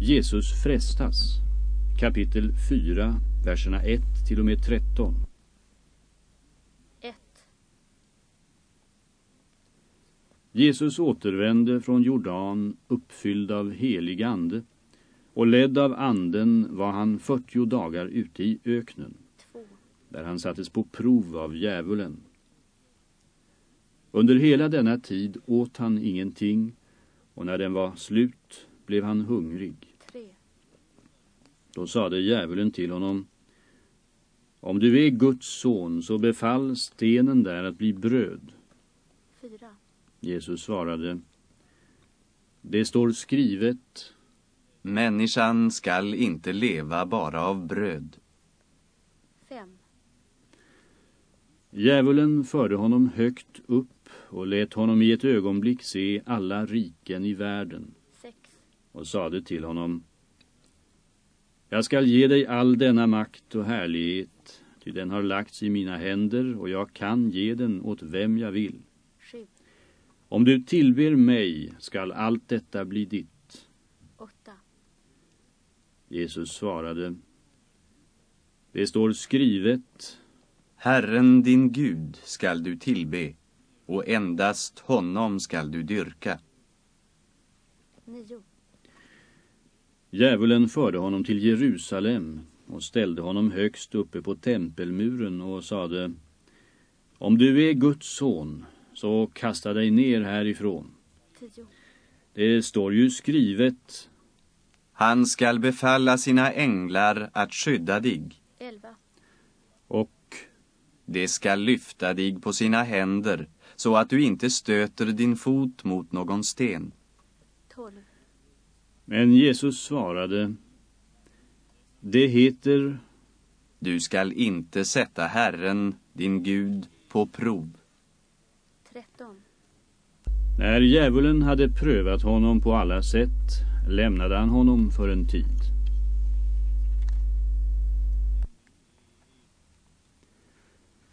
Jesus frestas. Kapitel 4, verserna 1 till och med 13. 1. Jesus återvände från Jordan uppfylld av helig ande och ledd av anden var han 40 dagar ute i öknen 2. där han sattes på prov av djävulen. Under hela denna tid åt han ingenting och när den var slut blev han hungrig. 3. Då sade djävulen till honom Om du är Guds son så befall stenen där att bli bröd. 4. Jesus svarade Det står skrivet Människan skall inte leva bara av bröd. 5. Djävulen förde honom högt upp och lät honom i ett ögonblick se alla riken i världen 6. Och sade till honom Jag skall ge dig all denna makt och härlighet ty den har lagts i mina händer och jag kan ge den åt vem jag vill. 7. Om du tillber mig skall allt detta bli ditt. 8. Jesus svarade Det står skrivet Herren din Gud skall du tillbe och endast honom skall du dyrka. 9. Djävulen förde honom till Jerusalem och ställde honom högst uppe på tempelmuren och sade Om du är Guds son så kasta dig ner härifrån. 10. Det står ju skrivet Han skall befalla sina änglar att skydda dig. 11. och De skall lyfta dig på sina händer så att du inte stöter din fot mot någon sten. 12. Men Jesus svarade Det heter Du skall inte sätta Herren, din Gud, på prov. 13. När djävulen hade prövat honom på alla sätt lämnade han honom för en tid.